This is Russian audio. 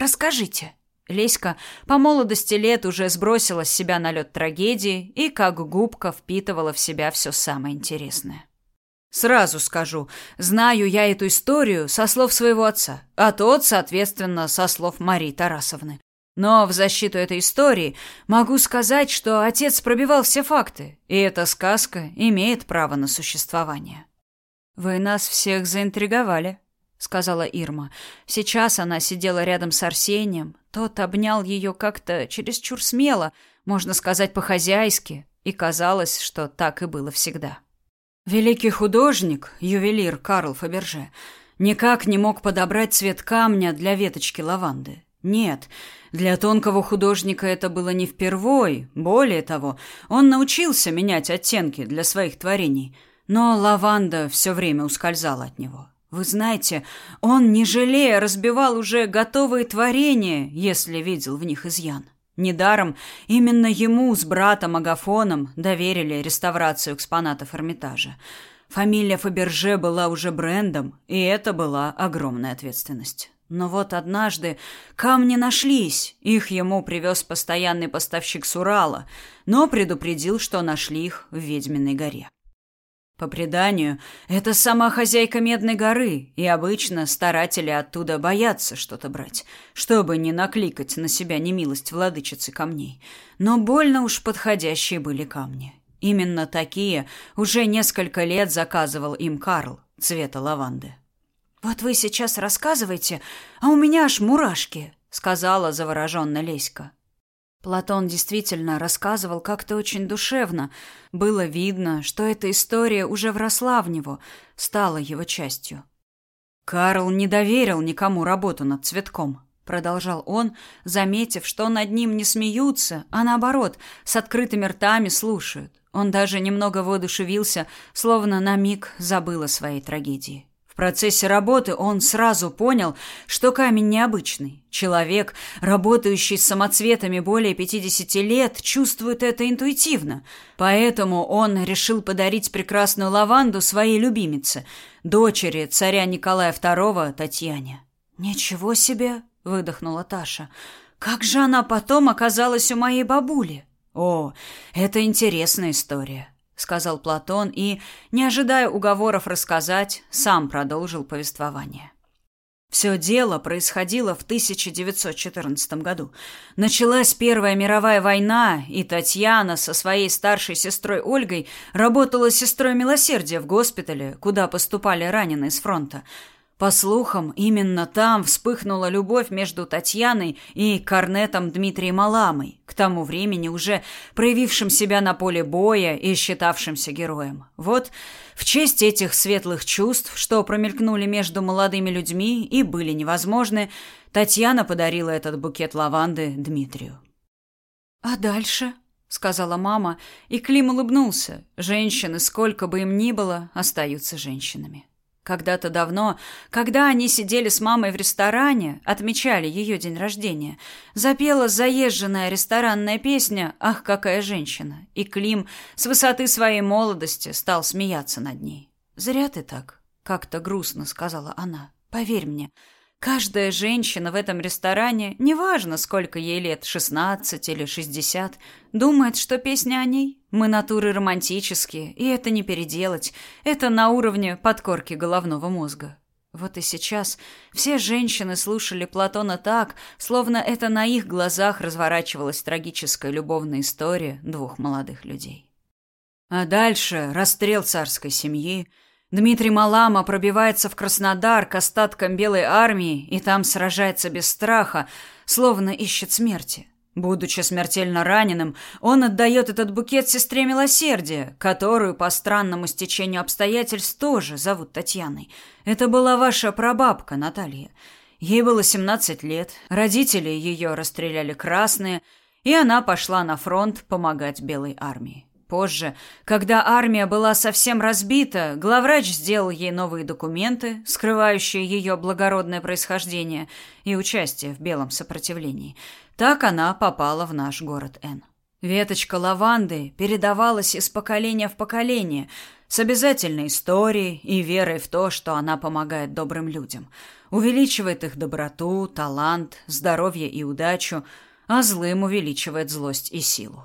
Расскажите». Леська по молодости лет уже сбросила с себя налет трагедии и как губка впитывала в себя все самое интересное. Сразу скажу, знаю я эту историю со слов своего отца, а тот, соответственно, со слов Марии Тарасовны. Но в защиту этой истории могу сказать, что отец пробивал все факты, и эта сказка имеет право на существование. Вы нас всех заинтриговали, сказала Ирма. Сейчас она сидела рядом с Арсением, тот обнял ее как-то чересчур смело, можно сказать, по-хозяйски, и казалось, что так и было всегда. Великий художник, ювелир Карл Фаберже, никак не мог подобрать цвет камня для веточки лаванды. Нет, для тонкого художника это было не впервой. Более того, он научился менять оттенки для своих творений, но лаванда все время ускользала от него. Вы знаете, он, не жалея, разбивал уже готовые творения, если видел в них изъян. Недаром именно ему с братом Агафоном доверили реставрацию экспонатов Эрмитажа. Фамилия Фаберже была уже брендом, и это была огромная ответственность. Но вот однажды камни нашлись. Их ему привез постоянный поставщик с Урала, но предупредил, что нашли их в Ведьминой горе. По преданию, это сама хозяйка Медной горы, и обычно старатели оттуда боятся что-то брать, чтобы не накликать на себя немилость владычицы камней. Но больно уж подходящие были камни. Именно такие уже несколько лет заказывал им Карл, цвета лаванды. «Вот вы сейчас рассказываете, а у меня аж мурашки», — сказала завороженно Леська. Платон действительно рассказывал как-то очень душевно. Было видно, что эта история уже вросла в него, стала его частью. Карл не доверил никому работу над цветком, продолжал он, заметив, что над ним не смеются, а наоборот, с открытыми ртами слушают. Он даже немного воодушевился, словно на миг забыл о своей трагедии процессе работы он сразу понял, что камень необычный. Человек, работающий с самоцветами более 50 лет, чувствует это интуитивно. Поэтому он решил подарить прекрасную лаванду своей любимице, дочери царя Николая II Татьяне. «Ничего себе!» — выдохнула Таша. «Как же она потом оказалась у моей бабули?» «О, это интересная история сказал Платон и, не ожидая уговоров рассказать, сам продолжил повествование. Все дело происходило в 1914 году. Началась Первая мировая война, и Татьяна со своей старшей сестрой Ольгой работала сестрой милосердия в госпитале, куда поступали раненые с фронта. По слухам, именно там вспыхнула любовь между Татьяной и корнетом Дмитрием Аламой, к тому времени уже проявившим себя на поле боя и считавшимся героем. Вот в честь этих светлых чувств, что промелькнули между молодыми людьми и были невозможны, Татьяна подарила этот букет лаванды Дмитрию. «А дальше?» — сказала мама, и Клим улыбнулся. Женщины, сколько бы им ни было, остаются женщинами. Когда-то давно, когда они сидели с мамой в ресторане, отмечали ее день рождения, запела заезженная ресторанная песня «Ах, какая женщина!» И Клим с высоты своей молодости стал смеяться над ней. «Зря ты так», — как-то грустно сказала она. «Поверь мне, Каждая женщина в этом ресторане, неважно, сколько ей лет, шестнадцать или шестьдесят, думает, что песня о ней. Мы натуры романтические, и это не переделать. Это на уровне подкорки головного мозга. Вот и сейчас все женщины слушали Платона так, словно это на их глазах разворачивалась трагическая любовная история двух молодых людей. А дальше расстрел царской семьи – Дмитрий Малама пробивается в Краснодар к остаткам Белой армии и там сражается без страха, словно ищет смерти. Будучи смертельно раненым, он отдает этот букет сестре милосердия, которую по странному стечению обстоятельств тоже зовут Татьяной. Это была ваша прабабка Наталья. Ей было 17 лет, родители ее расстреляли красные, и она пошла на фронт помогать Белой армии. Позже, когда армия была совсем разбита, главврач сделал ей новые документы, скрывающие ее благородное происхождение и участие в белом сопротивлении. Так она попала в наш город Н. Веточка лаванды передавалась из поколения в поколение с обязательной историей и верой в то, что она помогает добрым людям. увеличивает их доброту, талант, здоровье и удачу, а злым увеличивает злость и силу.